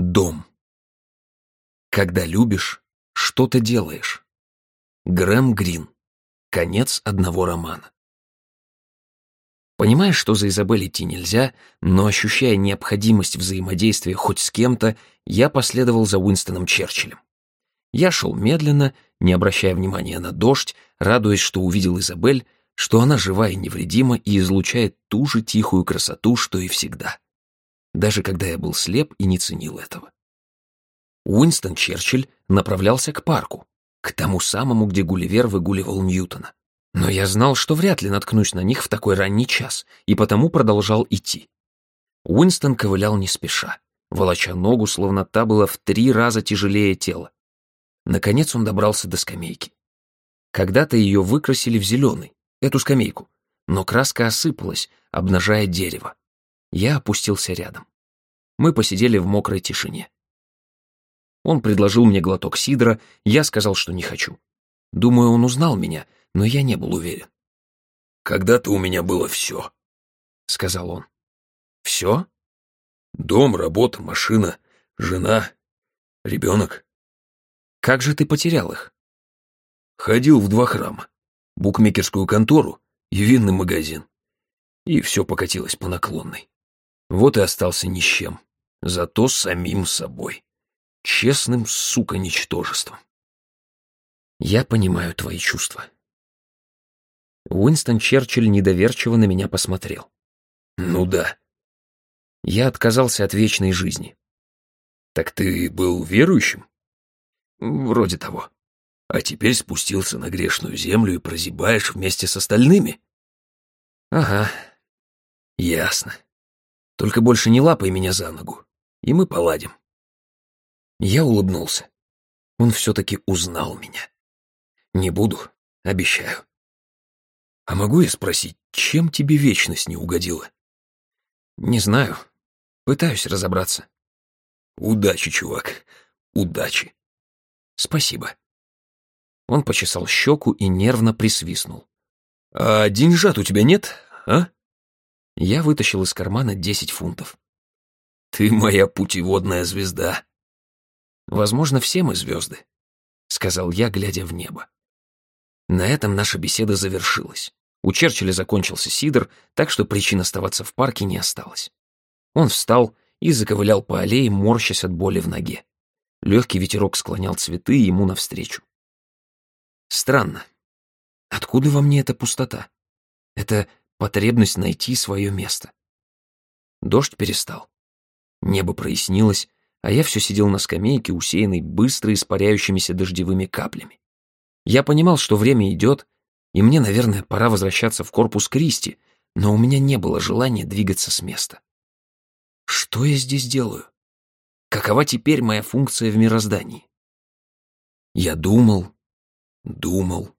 Дом. Когда любишь, что-то делаешь. Грэм Грин. Конец одного романа. Понимая, что за Изабель идти нельзя, но ощущая необходимость взаимодействия хоть с кем-то, я последовал за Уинстоном Черчиллем. Я шел медленно, не обращая внимания на дождь, радуясь, что увидел Изабель, что она жива и невредима и излучает ту же тихую красоту, что и всегда. Даже когда я был слеп и не ценил этого. Уинстон Черчилль направлялся к парку, к тому самому, где Гулливер выгуливал Ньютона. Но я знал, что вряд ли наткнусь на них в такой ранний час, и потому продолжал идти. Уинстон ковылял не спеша, волоча ногу, словно та была в три раза тяжелее тела. Наконец он добрался до скамейки. Когда-то ее выкрасили в зеленый, эту скамейку, но краска осыпалась, обнажая дерево. Я опустился рядом. Мы посидели в мокрой тишине. Он предложил мне глоток сидра, я сказал, что не хочу. Думаю, он узнал меня, но я не был уверен. «Когда-то у меня было все», — сказал он. «Все?» «Дом, работа, машина, жена, ребенок». «Как же ты потерял их?» «Ходил в два храма, букмекерскую контору и винный магазин. И все покатилось по наклонной. Вот и остался ни с чем, зато самим собой. Честным, сука, ничтожеством». «Я понимаю твои чувства», Уинстон Черчилль недоверчиво на меня посмотрел. «Ну да». Я отказался от вечной жизни. «Так ты был верующим?» «Вроде того». «А теперь спустился на грешную землю и прозябаешь вместе с остальными?» «Ага». «Ясно. Только больше не лапай меня за ногу, и мы поладим». Я улыбнулся. Он все-таки узнал меня. Не буду, обещаю. А могу я спросить, чем тебе вечность не угодила? Не знаю. Пытаюсь разобраться. Удачи, чувак. Удачи. Спасибо. Он почесал щеку и нервно присвистнул. А деньжат у тебя нет, а? Я вытащил из кармана десять фунтов. Ты моя путеводная звезда. Возможно, все мы звезды, сказал я, глядя в небо. На этом наша беседа завершилась. У Черчилля закончился сидр, так что причин оставаться в парке не осталось. Он встал и заковылял по аллее, морщась от боли в ноге. Легкий ветерок склонял цветы ему навстречу. Странно. Откуда во мне эта пустота? Это потребность найти свое место. Дождь перестал. Небо прояснилось, а я все сидел на скамейке, усеянной быстро испаряющимися дождевыми каплями. Я понимал, что время идет, и мне, наверное, пора возвращаться в корпус Кристи, но у меня не было желания двигаться с места. Что я здесь делаю? Какова теперь моя функция в мироздании? Я думал, думал,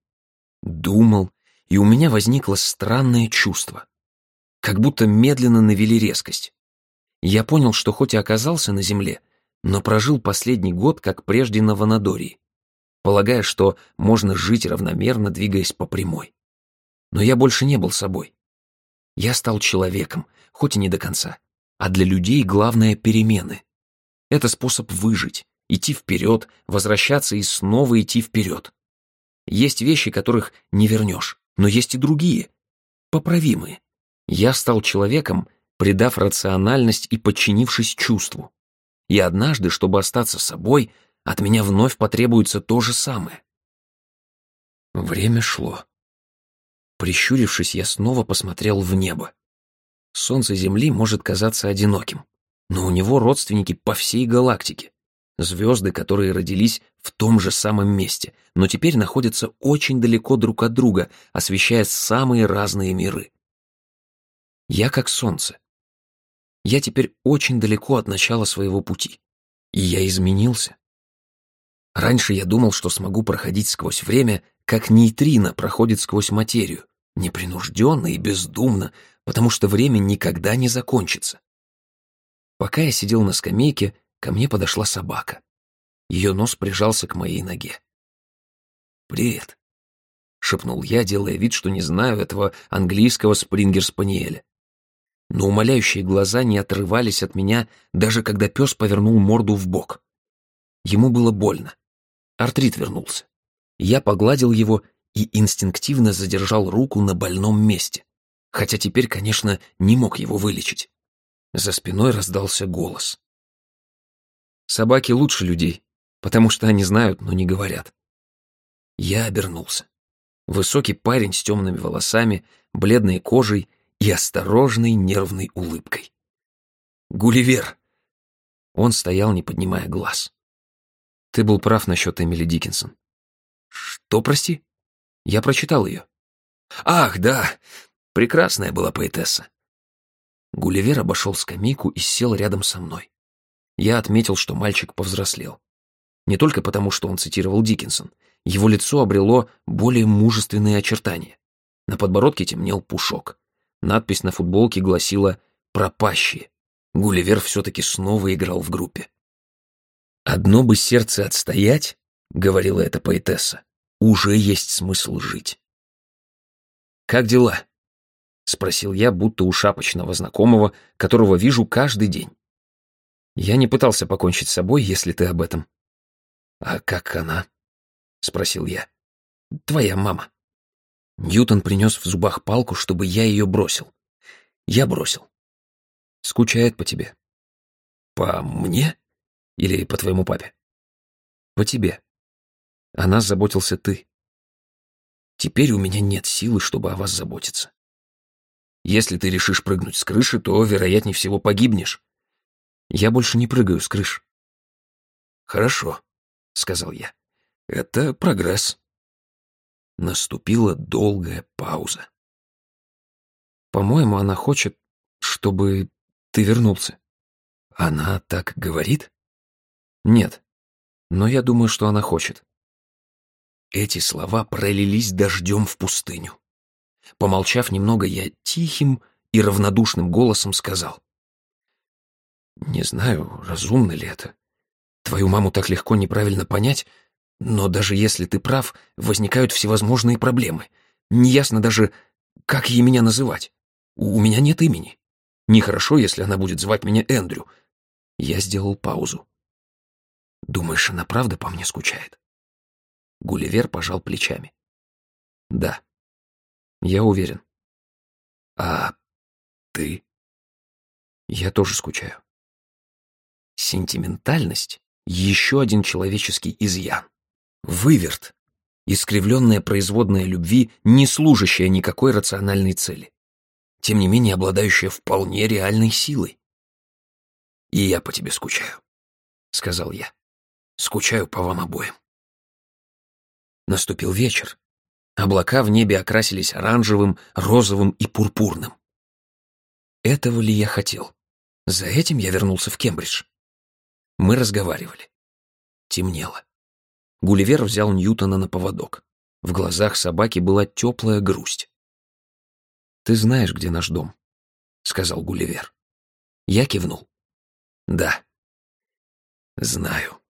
думал, и у меня возникло странное чувство. Как будто медленно навели резкость. Я понял, что хоть и оказался на земле, но прожил последний год, как прежде на Ванадории полагая, что можно жить равномерно, двигаясь по прямой. Но я больше не был собой. Я стал человеком, хоть и не до конца. А для людей главное — перемены. Это способ выжить, идти вперед, возвращаться и снова идти вперед. Есть вещи, которых не вернешь, но есть и другие, поправимые. Я стал человеком, придав рациональность и подчинившись чувству. И однажды, чтобы остаться собой, от меня вновь потребуется то же самое. Время шло. Прищурившись, я снова посмотрел в небо. Солнце Земли может казаться одиноким, но у него родственники по всей галактике. Звезды, которые родились в том же самом месте, но теперь находятся очень далеко друг от друга, освещая самые разные миры. Я как солнце. Я теперь очень далеко от начала своего пути. И я изменился. Раньше я думал, что смогу проходить сквозь время, как нейтрино проходит сквозь материю, непринужденно и бездумно, потому что время никогда не закончится. Пока я сидел на скамейке, ко мне подошла собака. Ее нос прижался к моей ноге. «Привет», — шепнул я, делая вид, что не знаю этого английского спрингер-спаниеля. но умоляющие глаза не отрывались от меня, даже когда пес повернул морду в бок. Ему было больно. Артрит вернулся. Я погладил его и инстинктивно задержал руку на больном месте, хотя теперь, конечно, не мог его вылечить. За спиной раздался голос. «Собаки лучше людей, потому что они знают, но не говорят». Я обернулся. Высокий парень с темными волосами, бледной кожей и осторожной нервной улыбкой. «Гулливер!» Он стоял, не поднимая глаз. «Ты был прав насчет Эмили Диккенсон». «Что, прости?» Я прочитал ее. «Ах, да! Прекрасная была поэтесса». Гулливер обошел скамейку и сел рядом со мной. Я отметил, что мальчик повзрослел. Не только потому, что он цитировал Диккенсон. Его лицо обрело более мужественные очертания. На подбородке темнел пушок. Надпись на футболке гласила «Пропащие». Гулливер все-таки снова играл в группе. «Одно бы сердце отстоять», — говорила эта поэтесса, — «уже есть смысл жить». «Как дела?» — спросил я, будто у шапочного знакомого, которого вижу каждый день. Я не пытался покончить с собой, если ты об этом. «А как она?» — спросил я. «Твоя мама». Ньютон принес в зубах палку, чтобы я ее бросил. Я бросил. Скучает по тебе. По мне? Или по твоему папе? По тебе. О нас заботился ты. Теперь у меня нет силы, чтобы о вас заботиться. Если ты решишь прыгнуть с крыши, то, вероятнее всего, погибнешь. Я больше не прыгаю с крыш. Хорошо, — сказал я. Это прогресс. Наступила долгая пауза. «По-моему, она хочет, чтобы ты вернулся». «Она так говорит?» «Нет, но я думаю, что она хочет». Эти слова пролились дождем в пустыню. Помолчав немного, я тихим и равнодушным голосом сказал. «Не знаю, разумно ли это. Твою маму так легко неправильно понять, но даже если ты прав, возникают всевозможные проблемы. Неясно даже, как ей меня называть. У меня нет имени. Нехорошо, если она будет звать меня Эндрю. Я сделал паузу. Думаешь, она правда по мне скучает? Гулливер пожал плечами. Да. Я уверен. А ты? Я тоже скучаю. Сентиментальность — еще один человеческий изъян. Выверт. Искривленная производная любви, не служащая никакой рациональной цели. Тем не менее, обладающая вполне реальной силой. «И я по тебе скучаю», — сказал я. «Скучаю по вам обоим». Наступил вечер. Облака в небе окрасились оранжевым, розовым и пурпурным. Этого ли я хотел? За этим я вернулся в Кембридж. Мы разговаривали. Темнело. Гулливер взял Ньютона на поводок. В глазах собаки была теплая грусть. «Ты знаешь, где наш дом?» — сказал Гулливер. Я кивнул. «Да, знаю».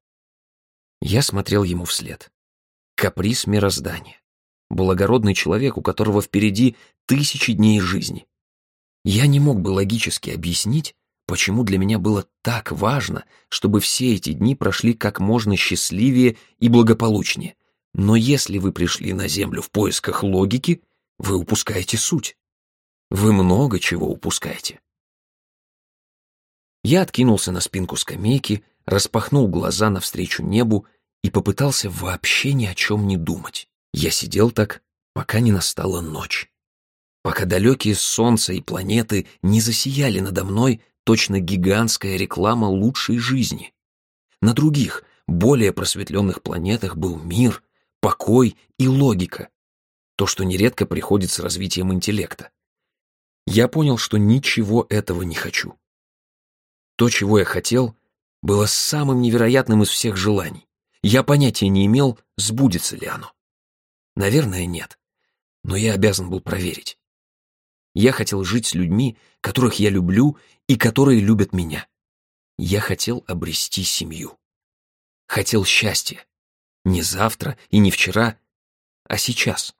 Я смотрел ему вслед. Каприз мироздания. Благородный человек, у которого впереди тысячи дней жизни. Я не мог бы логически объяснить, почему для меня было так важно, чтобы все эти дни прошли как можно счастливее и благополучнее. Но если вы пришли на Землю в поисках логики, вы упускаете суть. Вы много чего упускаете. Я откинулся на спинку скамейки, распахнул глаза навстречу небу и попытался вообще ни о чем не думать. Я сидел так, пока не настала ночь. Пока далекие солнца и планеты не засияли надо мной, точно гигантская реклама лучшей жизни. На других, более просветленных планетах был мир, покой и логика. То, что нередко приходит с развитием интеллекта. Я понял, что ничего этого не хочу. То, чего я хотел, было самым невероятным из всех желаний. Я понятия не имел, сбудется ли оно. Наверное, нет. Но я обязан был проверить. Я хотел жить с людьми, которых я люблю и которые любят меня. Я хотел обрести семью. Хотел счастья. Не завтра и не вчера, а сейчас.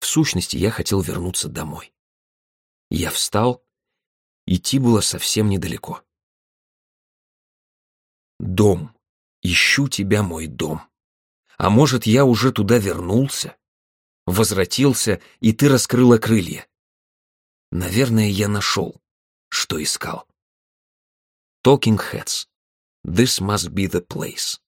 В сущности, я хотел вернуться домой. Я встал, Идти было совсем недалеко. Дом. Ищу тебя, мой дом. А может, я уже туда вернулся? Возвратился, и ты раскрыла крылья. Наверное, я нашел, что искал. Talking Heads. This must be the place.